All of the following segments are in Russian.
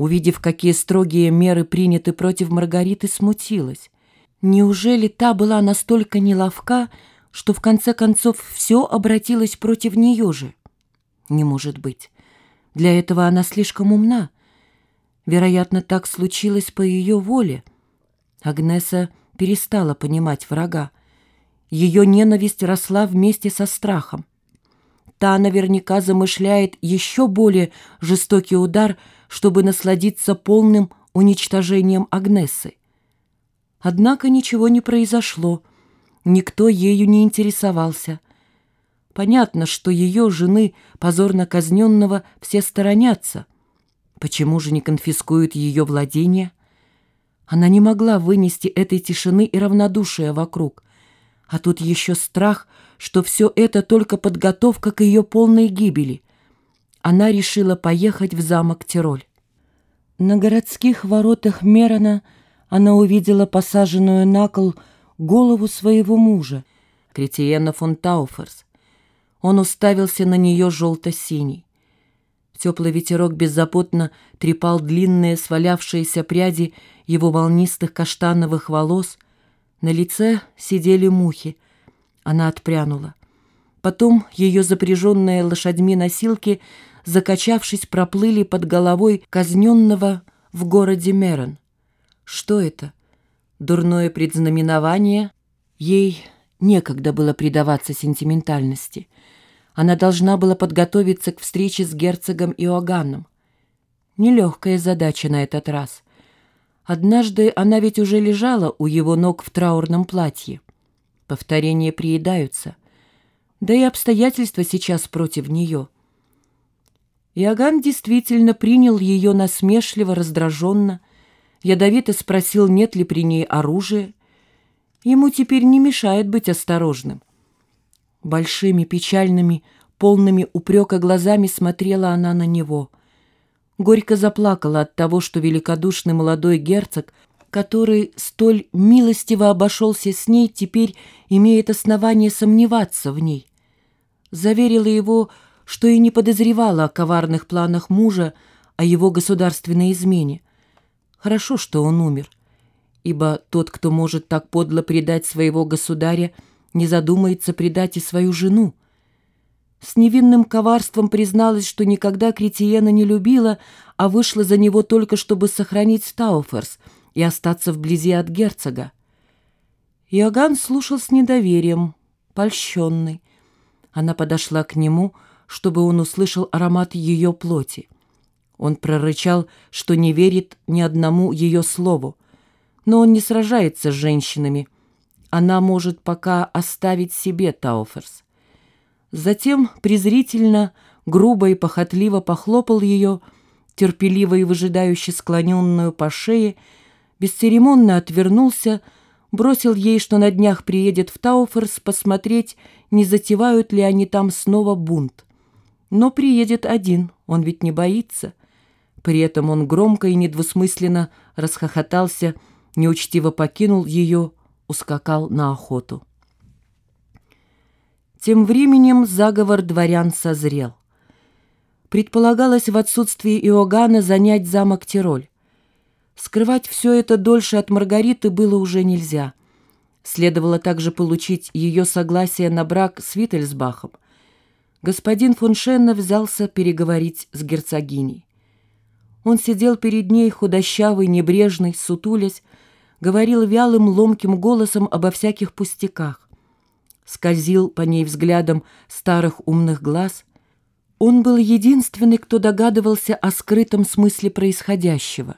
Увидев, какие строгие меры приняты против Маргариты, смутилась. Неужели та была настолько неловка, что в конце концов все обратилось против нее же? Не может быть. Для этого она слишком умна. Вероятно, так случилось по ее воле. Агнеса перестала понимать врага. Ее ненависть росла вместе со страхом. Та наверняка замышляет еще более жестокий удар, чтобы насладиться полным уничтожением Агнесы. Однако ничего не произошло, никто ею не интересовался. Понятно, что ее жены, позорно казненного, все сторонятся. Почему же не конфискуют ее владения? Она не могла вынести этой тишины и равнодушия вокруг. А тут еще страх, что все это только подготовка к ее полной гибели. Она решила поехать в замок Тироль. На городских воротах Мерона она увидела посаженную на кол голову своего мужа, Кретиена фон Тауферс. Он уставился на нее желто-синий. Теплый ветерок беззаботно трепал длинные свалявшиеся пряди его волнистых каштановых волос. На лице сидели мухи. Она отпрянула. Потом ее запряженные лошадьми носилки, закачавшись, проплыли под головой казненного в городе Мерон. Что это? Дурное предзнаменование? Ей некогда было предаваться сентиментальности. Она должна была подготовиться к встрече с герцогом Иоганном. Нелегкая задача на этот раз. Однажды она ведь уже лежала у его ног в траурном платье. Повторения приедаются. Да и обстоятельства сейчас против нее. Иоганн действительно принял ее насмешливо, раздраженно, ядовито спросил, нет ли при ней оружия. Ему теперь не мешает быть осторожным. Большими, печальными, полными упрека глазами смотрела она на него. Горько заплакала от того, что великодушный молодой герцог, который столь милостиво обошелся с ней, теперь имеет основание сомневаться в ней. Заверила его, что и не подозревала о коварных планах мужа, о его государственной измене. Хорошо, что он умер, ибо тот, кто может так подло предать своего государя, не задумается предать и свою жену. С невинным коварством призналась, что никогда Кретиена не любила, а вышла за него только, чтобы сохранить Тауферс и остаться вблизи от герцога. Иоганн слушал с недоверием, польщенный. Она подошла к нему, чтобы он услышал аромат ее плоти. Он прорычал, что не верит ни одному ее слову. Но он не сражается с женщинами. Она может пока оставить себе Тауферс. Затем презрительно, грубо и похотливо похлопал ее, терпеливо и выжидающе склоненную по шее, бесцеремонно отвернулся, бросил ей, что на днях приедет в Тауферс посмотреть, не затевают ли они там снова бунт. Но приедет один, он ведь не боится. При этом он громко и недвусмысленно расхохотался, неучтиво покинул ее, ускакал на охоту. Тем временем заговор дворян созрел. Предполагалось в отсутствии Иоганна занять замок Тироль. Скрывать все это дольше от Маргариты было уже нельзя. Следовало также получить ее согласие на брак с Виттельсбахом. Господин фон Шенна взялся переговорить с герцогиней. Он сидел перед ней, худощавый, небрежный, сутулясь, говорил вялым, ломким голосом обо всяких пустяках. Скользил по ней взглядом старых умных глаз. Он был единственный, кто догадывался о скрытом смысле происходящего.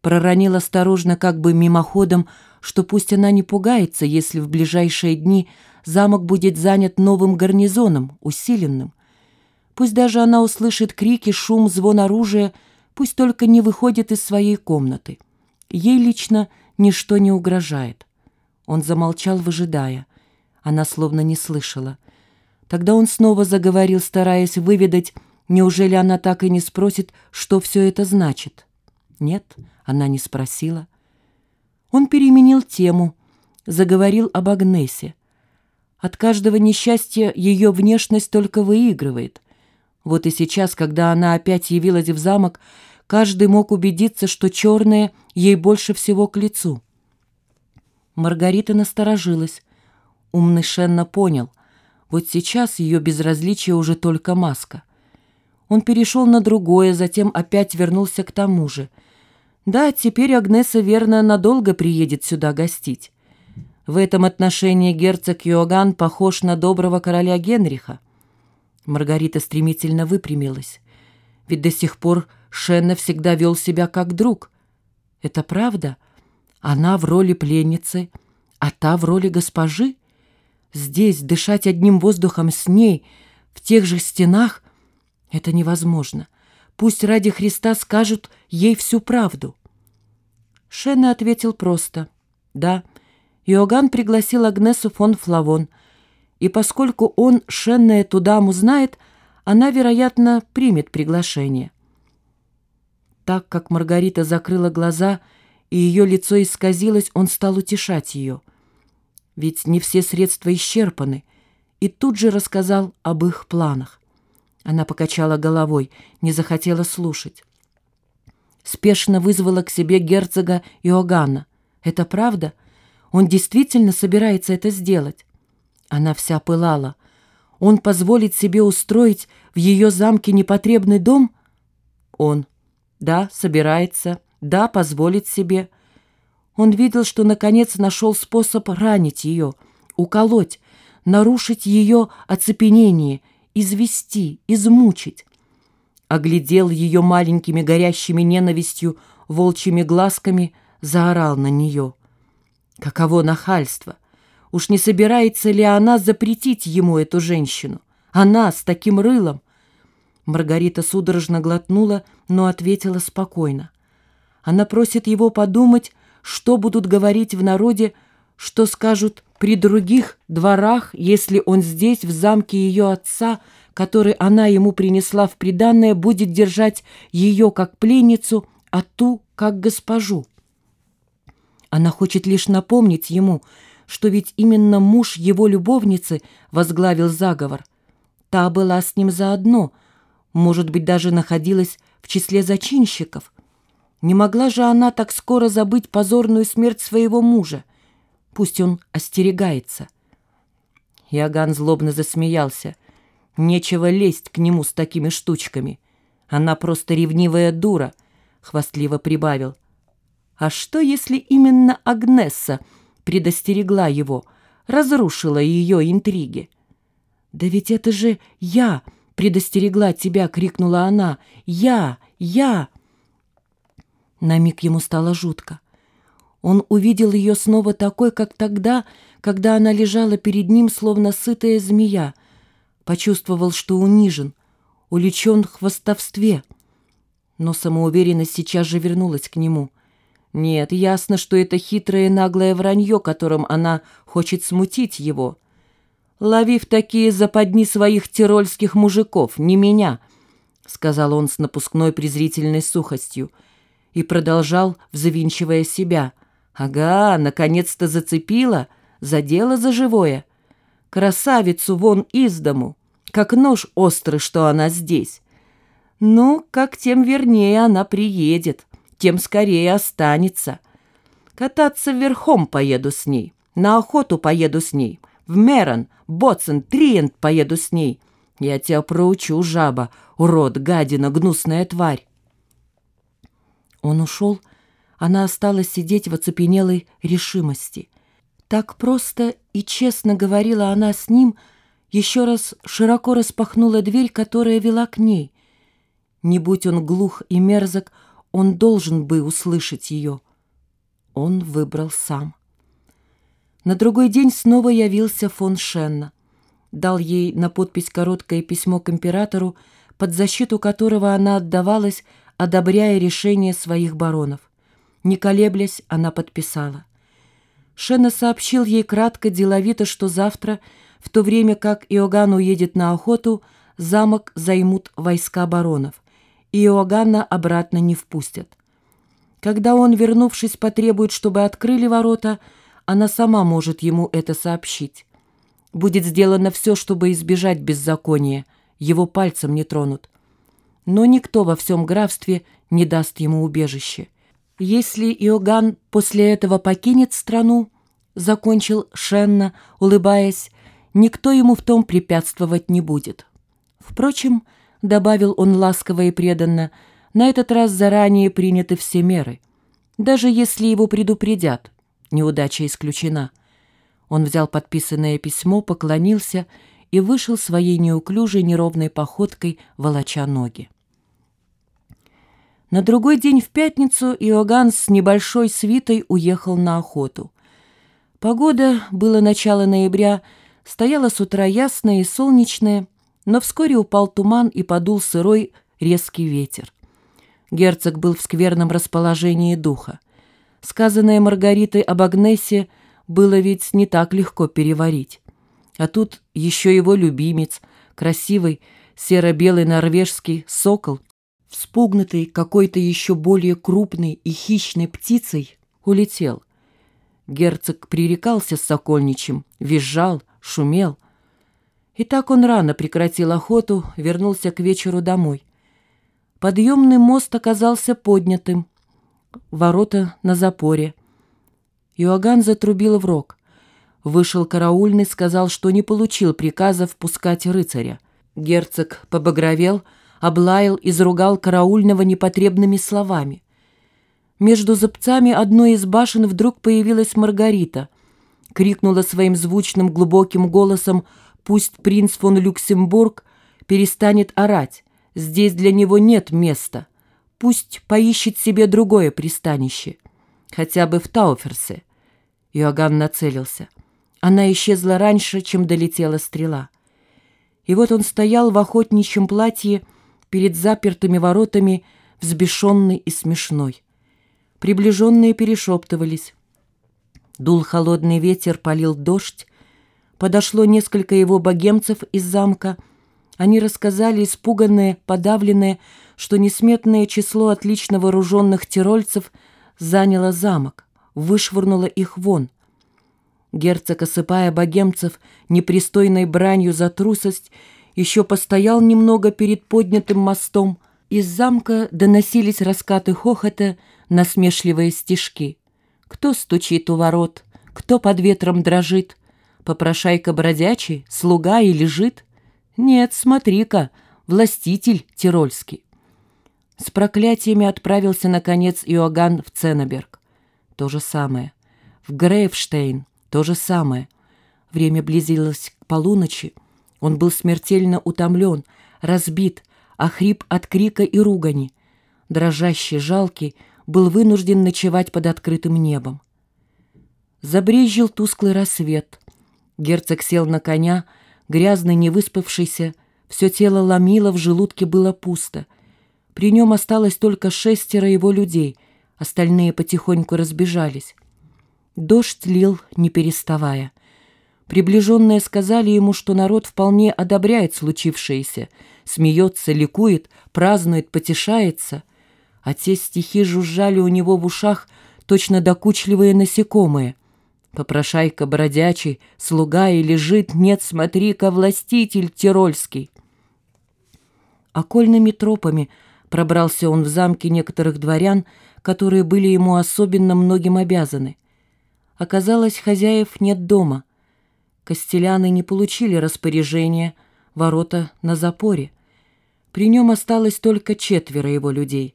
Проронил осторожно, как бы мимоходом, что пусть она не пугается, если в ближайшие дни замок будет занят новым гарнизоном, усиленным. Пусть даже она услышит крики, шум, звон оружия — Пусть только не выходит из своей комнаты. Ей лично ничто не угрожает. Он замолчал, выжидая. Она словно не слышала. Тогда он снова заговорил, стараясь выведать, неужели она так и не спросит, что все это значит. Нет, она не спросила. Он переменил тему, заговорил об Агнесе. От каждого несчастья ее внешность только выигрывает. Вот и сейчас, когда она опять явилась в замок, каждый мог убедиться, что черное ей больше всего к лицу. Маргарита насторожилась. Умный Шенна понял, вот сейчас ее безразличие уже только маска. Он перешел на другое, затем опять вернулся к тому же. Да, теперь Агнеса, верно, надолго приедет сюда гостить. В этом отношении герцог Йоганн похож на доброго короля Генриха. Маргарита стремительно выпрямилась. Ведь до сих пор Шенна всегда вел себя как друг. Это правда? Она в роли пленницы, а та в роли госпожи? Здесь дышать одним воздухом с ней, в тех же стенах, это невозможно. Пусть ради Христа скажут ей всю правду. Шенна ответил просто «Да». Иоганн пригласил Агнесу фон Флавон, и поскольку он Шенна эту даму знает, она, вероятно, примет приглашение. Так как Маргарита закрыла глаза и ее лицо исказилось, он стал утешать ее. Ведь не все средства исчерпаны, и тут же рассказал об их планах. Она покачала головой, не захотела слушать. Спешно вызвала к себе герцога Иоганна. «Это правда?» Он действительно собирается это сделать. Она вся пылала. Он позволит себе устроить в ее замке непотребный дом? Он. Да, собирается. Да, позволит себе. Он видел, что наконец нашел способ ранить ее, уколоть, нарушить ее оцепенение, извести, измучить. Оглядел ее маленькими горящими ненавистью волчьими глазками, заорал на нее — Каково нахальство! Уж не собирается ли она запретить ему эту женщину? Она с таким рылом! Маргарита судорожно глотнула, но ответила спокойно. Она просит его подумать, что будут говорить в народе, что скажут при других дворах, если он здесь, в замке ее отца, который она ему принесла в приданное, будет держать ее как пленницу, а ту как госпожу. Она хочет лишь напомнить ему, что ведь именно муж его любовницы возглавил заговор. Та была с ним заодно, может быть, даже находилась в числе зачинщиков. Не могла же она так скоро забыть позорную смерть своего мужа. Пусть он остерегается. Иоганн злобно засмеялся. Нечего лезть к нему с такими штучками. Она просто ревнивая дура, — хвастливо прибавил — а что, если именно Агнесса предостерегла его, разрушила ее интриги? «Да ведь это же я предостерегла тебя!» — крикнула она. «Я! Я!» На миг ему стало жутко. Он увидел ее снова такой, как тогда, когда она лежала перед ним, словно сытая змея. Почувствовал, что унижен, уличен в хвостовстве. Но самоуверенность сейчас же вернулась к нему — нет, ясно, что это хитрое наглое вранье, которым она хочет смутить его. «Лови в такие западни своих тирольских мужиков, не меня», — сказал он с напускной презрительной сухостью и продолжал, взвинчивая себя. «Ага, наконец-то зацепила, задела за живое. Красавицу вон из дому, как нож острый, что она здесь. Ну, как тем вернее она приедет» тем скорее останется. Кататься верхом поеду с ней, на охоту поеду с ней, в Мерон, Боцен, Триент поеду с ней. Я тебя проучу, жаба, урод, гадина, гнусная тварь. Он ушел, она осталась сидеть в оцепенелой решимости. Так просто и честно говорила она с ним, еще раз широко распахнула дверь, которая вела к ней. Не будь он глух и мерзок, он должен бы услышать ее. Он выбрал сам. На другой день снова явился фон Шенна. Дал ей на подпись короткое письмо к императору, под защиту которого она отдавалась, одобряя решение своих баронов. Не колеблясь, она подписала. Шенна сообщил ей кратко, деловито, что завтра, в то время как Иоганн уедет на охоту, замок займут войска баронов – и Иоганна обратно не впустят. Когда он, вернувшись, потребует, чтобы открыли ворота, она сама может ему это сообщить. Будет сделано все, чтобы избежать беззакония, его пальцем не тронут. но никто во всем графстве не даст ему убежище. Если Иоганн после этого покинет страну, закончил Шенна, улыбаясь, никто ему в том препятствовать не будет. Впрочем, добавил он ласково и преданно, на этот раз заранее приняты все меры. Даже если его предупредят, неудача исключена. Он взял подписанное письмо, поклонился и вышел своей неуклюжей неровной походкой, волоча ноги. На другой день в пятницу Иоганн с небольшой свитой уехал на охоту. Погода, было начало ноября, стояла с утра ясная и солнечная, но вскоре упал туман и подул сырой резкий ветер. Герцог был в скверном расположении духа. Сказанное Маргаритой об Агнесе было ведь не так легко переварить. А тут еще его любимец, красивый серо-белый норвежский сокол, вспугнутый какой-то еще более крупной и хищной птицей, улетел. Герцог пререкался с сокольничем, визжал, шумел. И так он рано прекратил охоту, вернулся к вечеру домой. Подъемный мост оказался поднятым, ворота на запоре. Иоганн затрубил в рог. Вышел караульный, сказал, что не получил приказа впускать рыцаря. Герцог побагровел, облаял, изругал караульного непотребными словами. Между зубцами одной из башен вдруг появилась Маргарита. Крикнула своим звучным глубоким голосом «Пусть принц фон Люксембург перестанет орать, здесь для него нет места». Пусть поищет себе другое пристанище, хотя бы в Тауферсе. Иоганн нацелился. Она исчезла раньше, чем долетела стрела. И вот он стоял в охотничьем платье перед запертыми воротами, взбешенный и смешной. Приближенные перешептывались. Дул холодный ветер, полил дождь. Подошло несколько его богемцев из замка. Они рассказали, испуганные, подавленные, что несметное число отлично вооруженных тирольцев заняло замок, вышвырнуло их вон. Герцог, осыпая богемцев непристойной бранью за трусость, еще постоял немного перед поднятым мостом. Из замка доносились раскаты хохота, насмешливые стишки. Кто стучит у ворот, кто под ветром дрожит, попрошайка бродячий, слуга и лежит? Нет, смотри-ка, властитель тирольский. С проклятиями отправился, наконец, Иоганн в Ценнеберг. То же самое. В Грейвштейн то же самое. Время близилось к полуночи. Он был смертельно утомлен, разбит, охрип от крика и ругани. Дрожащий, жалкий, был вынужден ночевать под открытым небом. Забрезжил тусклый рассвет. Герцог сел на коня, грязный, невыспавшийся, все тело ломило, в желудке было пусто — при нем осталось только шестеро его людей, остальные потихоньку разбежались. Дождь лил, не переставая. Приближенные сказали ему, что народ вполне одобряет случившееся, смеется, ликует, празднует, потешается, а те стихи жужжали у него в ушах точно докучливые насекомые. Попрошайка бродячий, слуга и лежит, нет, смотри-ка, властитель тирольский. Окольными тропами — Пробрался он в замки некоторых дворян, которые были ему особенно многим обязаны. Оказалось, хозяев нет дома. Костеляны не получили распоряжения, ворота на запоре. При нем осталось только четверо его людей.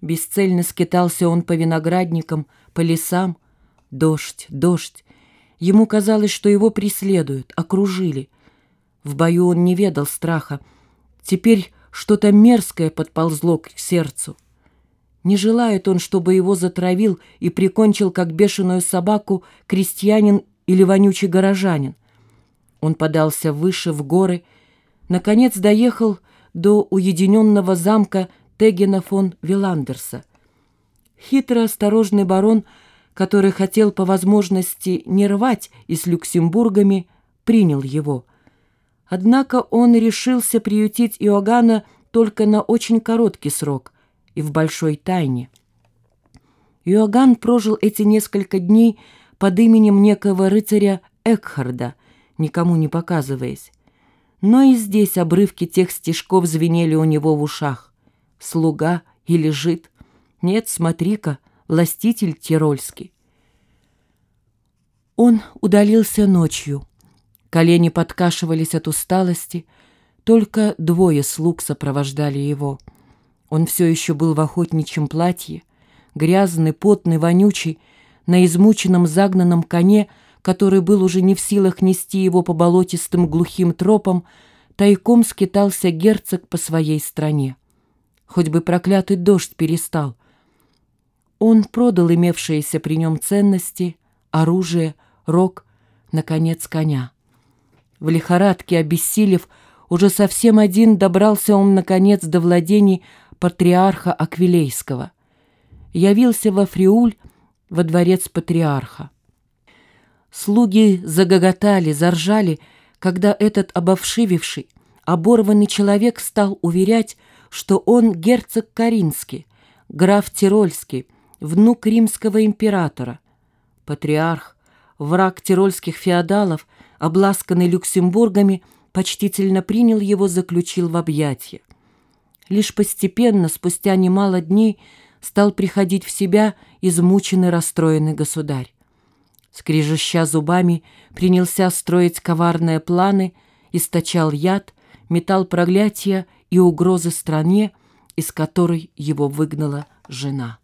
Бесцельно скитался он по виноградникам, по лесам. Дождь, дождь. Ему казалось, что его преследуют, окружили. В бою он не ведал страха. Теперь что-то мерзкое подползло к сердцу. Не желает он, чтобы его затравил и прикончил, как бешеную собаку, крестьянин или вонючий горожанин. Он подался выше, в горы, наконец доехал до уединенного замка Тегена фон Виландерса. Хитрый осторожный барон, который хотел по возможности не рвать и с Люксембургами, принял его – Однако он решился приютить Иоганна только на очень короткий срок и в большой тайне. Иоганн прожил эти несколько дней под именем некого рыцаря Экхарда, никому не показываясь. Но и здесь обрывки тех стишков звенели у него в ушах. «Слуга или жид? Нет, смотри-ка, властитель тирольский». Он удалился ночью. Колени подкашивались от усталости, только двое слуг сопровождали его. Он все еще был в охотничьем платье, грязный, потный, вонючий, на измученном загнанном коне, который был уже не в силах нести его по болотистым глухим тропам, тайком скитался герцог по своей стране. Хоть бы проклятый дождь перестал. Он продал имевшиеся при нем ценности, оружие, рог, наконец, коня. В лихорадке, обессилев, уже совсем один добрался он, наконец, до владений патриарха Аквилейского. Явился во Фриуль, во дворец патриарха. Слуги загоготали, заржали, когда этот обовшививший, оборванный человек стал уверять, что он герцог Каринский, граф Тирольский, внук римского императора. Патриарх, враг тирольских феодалов, обласканный Люксембургами, почтительно принял его, заключил в объятия. Лишь постепенно, спустя немало дней, стал приходить в себя измученный, расстроенный государь. Скрежеща зубами, принялся строить коварные планы, источал яд, метал проклятия и угрозы стране, из которой его выгнала жена.